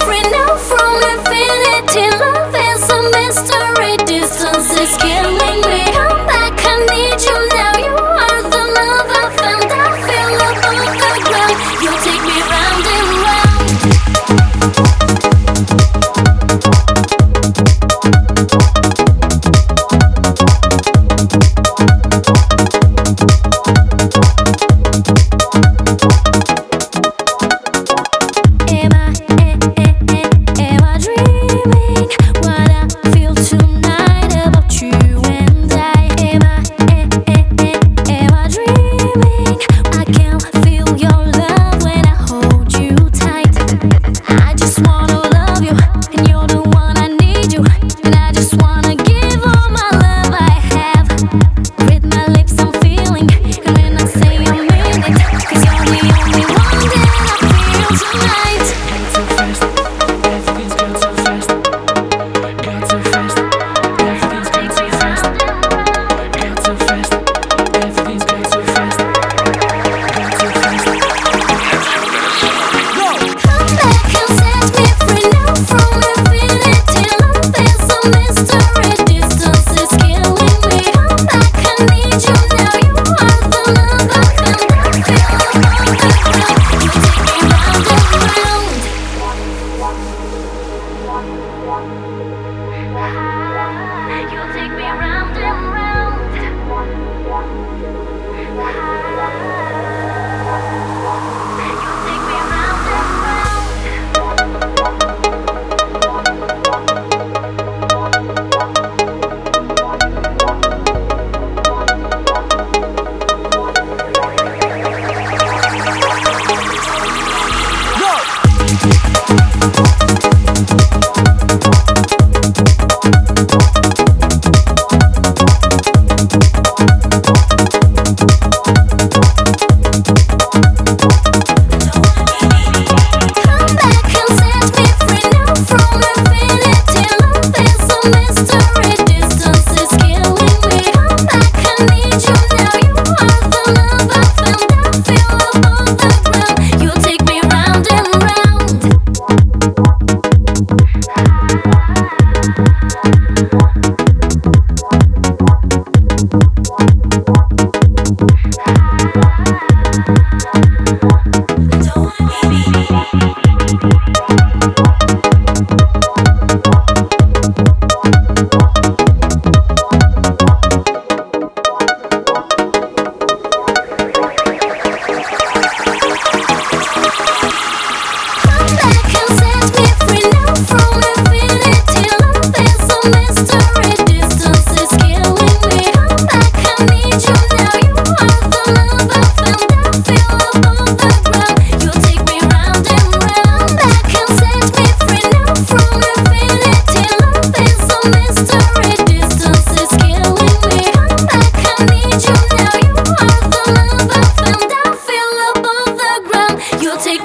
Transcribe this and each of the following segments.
free now from.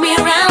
me around.